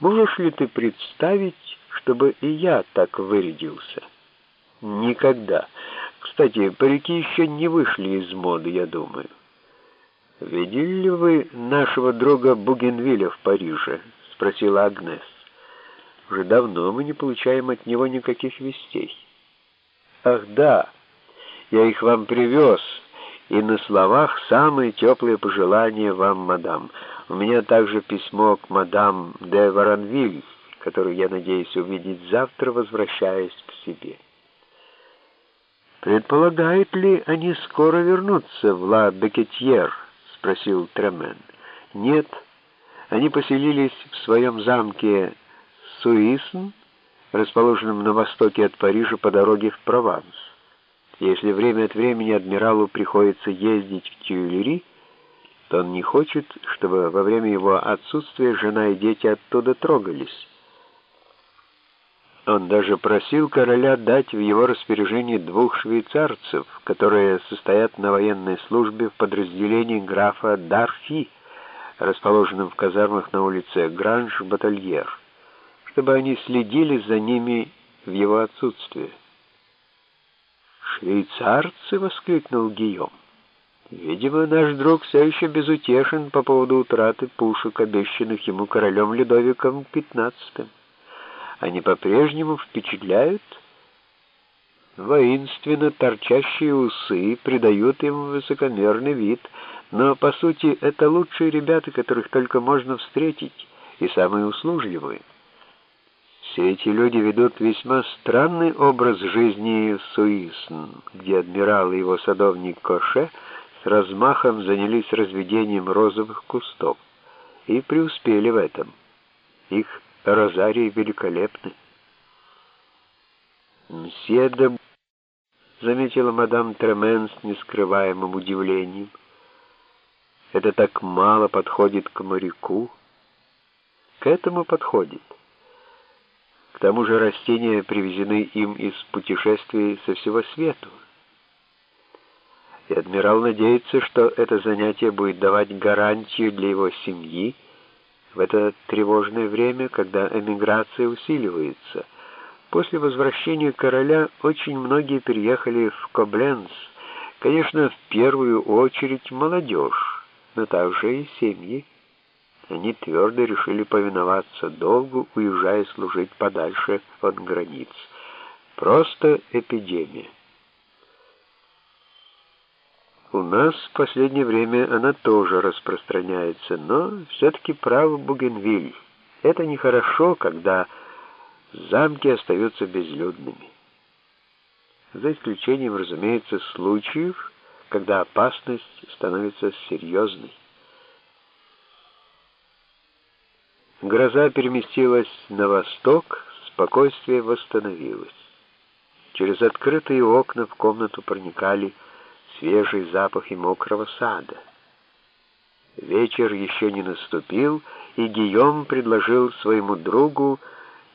Можешь ли ты представить, чтобы и я так вырядился? Никогда. Кстати, парики еще не вышли из моды, я думаю. «Видели ли вы нашего друга Бугенвилля в Париже?» — спросила Агнес. «Уже давно мы не получаем от него никаких вестей». «Ах, да, я их вам привез, и на словах самые теплые пожелания вам, мадам. У меня также письмо к мадам де Варанвиль, которую я надеюсь увидеть завтра, возвращаясь к себе». «Предполагают ли они скоро вернуться в Ла Бекетьер?» — спросил Тремен. «Нет, они поселились в своем замке Суисн, расположенном на востоке от Парижа по дороге в Прованс. Если время от времени адмиралу приходится ездить в Тюильри, то он не хочет, чтобы во время его отсутствия жена и дети оттуда трогались». Он даже просил короля дать в его распоряжение двух швейцарцев, которые состоят на военной службе в подразделении графа Дарфи, расположенном в казармах на улице Гранж-Батальер, чтобы они следили за ними в его отсутствие. «Швейцарцы!» — воскликнул Гийом. «Видимо, наш друг все еще безутешен по поводу утраты пушек, обещанных ему королем Людовиком XV» они по-прежнему впечатляют? Воинственно торчащие усы придают им высокомерный вид, но, по сути, это лучшие ребята, которых только можно встретить, и самые услужливые. Все эти люди ведут весьма странный образ жизни в Суисн, где адмирал и его садовник Коше размахом занялись разведением розовых кустов и преуспели в этом. Их Розарий великолепны. «Мсье де...» — заметила мадам Тремен с нескрываемым удивлением. «Это так мало подходит к моряку». «К этому подходит». К тому же растения привезены им из путешествий со всего света. И адмирал надеется, что это занятие будет давать гарантию для его семьи, в это тревожное время, когда эмиграция усиливается. После возвращения короля очень многие переехали в Кобленц. Конечно, в первую очередь молодежь, но также и семьи. Они твердо решили повиноваться долгу, уезжая служить подальше от границ. Просто эпидемия. У нас в последнее время она тоже распространяется, но все-таки прав Бугенвиль. Это нехорошо, когда замки остаются безлюдными. За исключением, разумеется, случаев, когда опасность становится серьезной. Гроза переместилась на восток, спокойствие восстановилось. Через открытые окна в комнату проникали свежий запах и мокрого сада. Вечер еще не наступил, и Гийом предложил своему другу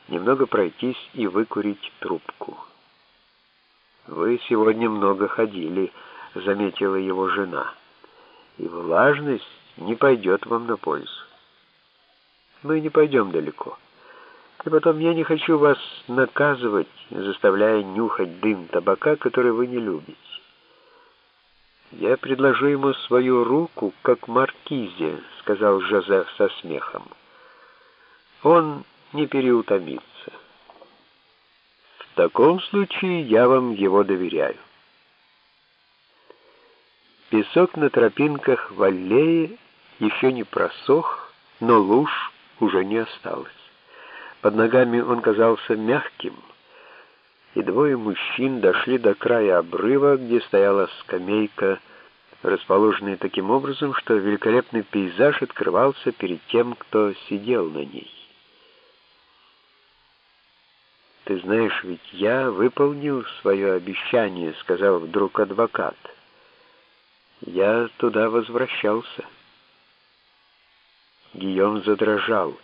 немного пройтись и выкурить трубку. «Вы сегодня много ходили», — заметила его жена, — «и влажность не пойдет вам на пользу. Мы не пойдем далеко. И потом я не хочу вас наказывать, заставляя нюхать дым табака, который вы не любите. «Я предложу ему свою руку, как маркизе», — сказал Жозеф со смехом. «Он не переутомится». «В таком случае я вам его доверяю». Песок на тропинках в аллее еще не просох, но луж уже не осталось. Под ногами он казался мягким, и двое мужчин дошли до края обрыва, где стояла скамейка, расположенная таким образом, что великолепный пейзаж открывался перед тем, кто сидел на ней. «Ты знаешь, ведь я выполнил свое обещание», — сказал вдруг адвокат. «Я туда возвращался». Гийом задрожал.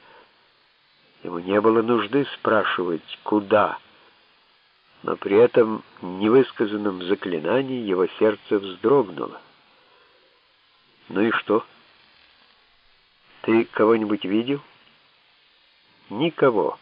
Ему не было нужды спрашивать «куда?», но при этом невысказанном заклинании его сердце вздрогнуло. «Ну и что? Ты кого-нибудь видел?» никого.